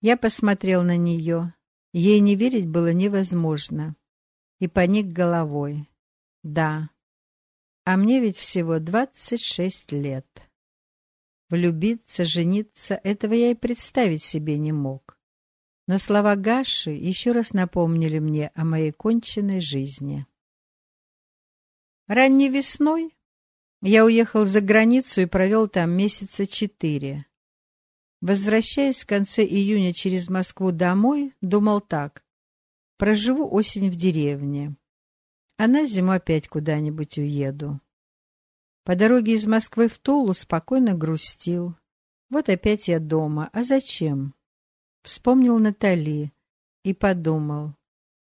Я посмотрел на нее. Ей не верить было невозможно. И поник головой. Да. А мне ведь всего двадцать шесть лет. Влюбиться, жениться — этого я и представить себе не мог. Но слова Гаши еще раз напомнили мне о моей конченной жизни. Ранней весной я уехал за границу и провел там месяца четыре. Возвращаясь в конце июня через Москву домой, думал так. Проживу осень в деревне, а на зиму опять куда-нибудь уеду. По дороге из Москвы в Тулу спокойно грустил. Вот опять я дома. А зачем? Вспомнил Натали и подумал.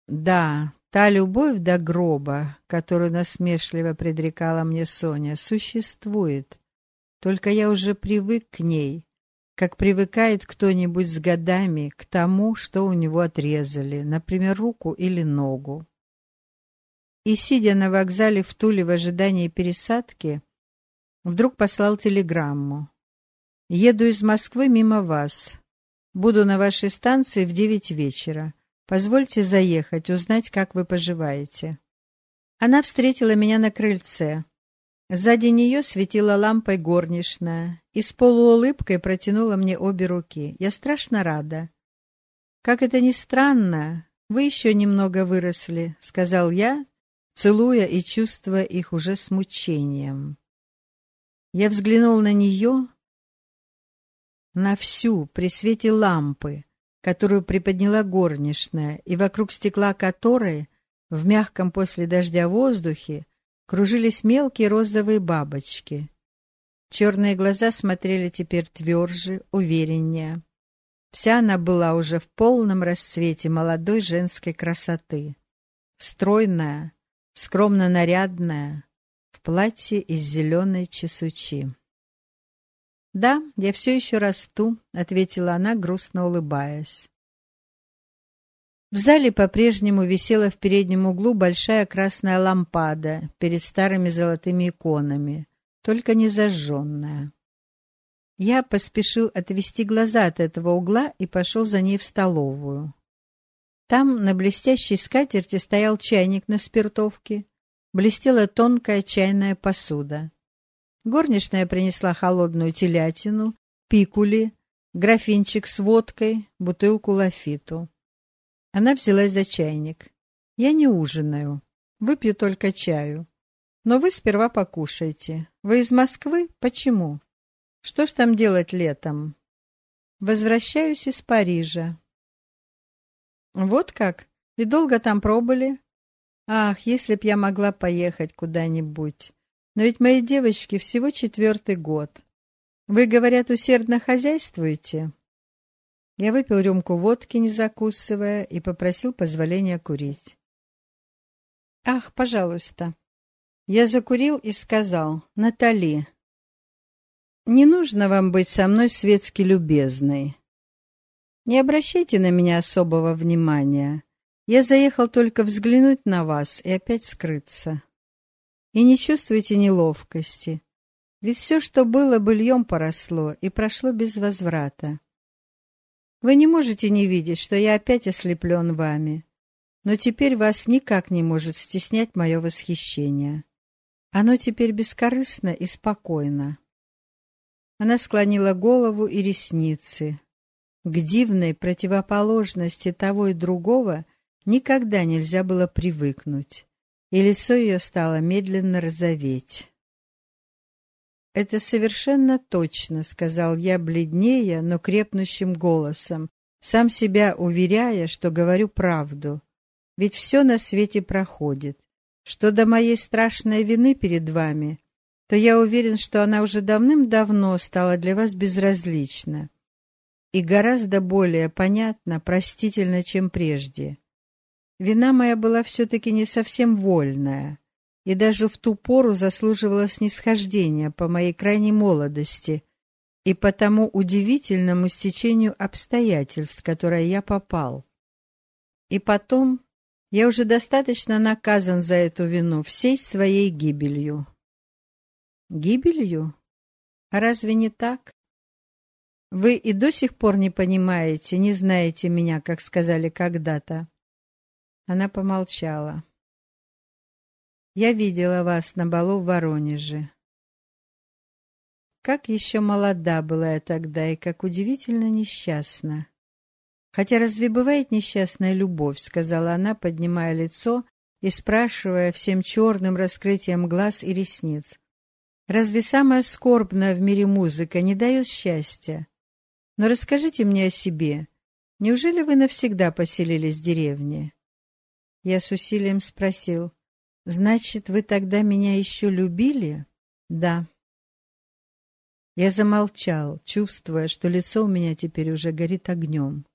Да, та любовь до гроба, которую насмешливо предрекала мне Соня, существует. Только я уже привык к ней, как привыкает кто-нибудь с годами к тому, что у него отрезали, например, руку или ногу и, сидя на вокзале в Туле в ожидании пересадки, вдруг послал телеграмму. «Еду из Москвы мимо вас. Буду на вашей станции в девять вечера. Позвольте заехать, узнать, как вы поживаете». Она встретила меня на крыльце. Сзади нее светила лампой горничная и с полуулыбкой протянула мне обе руки. Я страшно рада. «Как это ни странно, вы еще немного выросли», — сказал я, целуя и чувствуя их уже с. Я взглянул на нее, на всю, при свете лампы, которую приподняла горничная, и вокруг стекла которой, в мягком после дождя воздухе, кружились мелкие розовые бабочки. Черные глаза смотрели теперь тверже, увереннее. Вся она была уже в полном расцвете молодой женской красоты. Стройная, скромно нарядная, в платье из зеленой чесучи. «Да, я все еще расту», — ответила она, грустно улыбаясь. В зале по-прежнему висела в переднем углу большая красная лампада перед старыми золотыми иконами, только не зажженная. Я поспешил отвести глаза от этого угла и пошел за ней в столовую. Там на блестящей скатерти стоял чайник на спиртовке, блестела тонкая чайная посуда. Горничная принесла холодную телятину, пикули, графинчик с водкой, бутылку лафиту. Она взялась за чайник. «Я не ужинаю, выпью только чаю. Но вы сперва покушайте. Вы из Москвы? Почему? Что ж там делать летом?» «Возвращаюсь из Парижа. Вот как? И долго там пробыли? Ах, если б я могла поехать куда-нибудь. Но ведь моей девочке всего четвертый год. Вы, говорят, усердно хозяйствуете? Я выпил рюмку водки, не закусывая, и попросил позволения курить. Ах, пожалуйста. Я закурил и сказал, Натали, не нужно вам быть со мной светски любезной. Не обращайте на меня особого внимания. Я заехал только взглянуть на вас и опять скрыться. И не чувствуйте неловкости. Ведь все, что было, быльем поросло и прошло без возврата. Вы не можете не видеть, что я опять ослеплен вами. Но теперь вас никак не может стеснять мое восхищение. Оно теперь бескорыстно и спокойно. Она склонила голову и ресницы, к дивной противоположности того и другого никогда нельзя было привыкнуть, и лицо ее стало медленно розоветь. «Это совершенно точно», — сказал я бледнее, но крепнущим голосом, сам себя уверяя, что говорю правду. Ведь все на свете проходит. Что до моей страшной вины перед вами, то я уверен, что она уже давным-давно стала для вас безразлична и гораздо более понятно, простительно, чем прежде. Вина моя была все-таки не совсем вольная, и даже в ту пору заслуживала снисхождения по моей крайней молодости и по тому удивительному стечению обстоятельств, в которые я попал. И потом я уже достаточно наказан за эту вину всей своей гибелью. Гибелью? А разве не так? Вы и до сих пор не понимаете, не знаете меня, как сказали когда-то. Она помолчала. Я видела вас на балу в Воронеже. Как еще молода была я тогда и как удивительно несчастна. Хотя разве бывает несчастная любовь, сказала она, поднимая лицо и спрашивая всем черным раскрытием глаз и ресниц. Разве самая скорбная в мире музыка не дает счастья? Но расскажите мне о себе. Неужели вы навсегда поселились в деревне? Я с усилием спросил. Значит, вы тогда меня еще любили? Да. Я замолчал, чувствуя, что лицо у меня теперь уже горит огнем.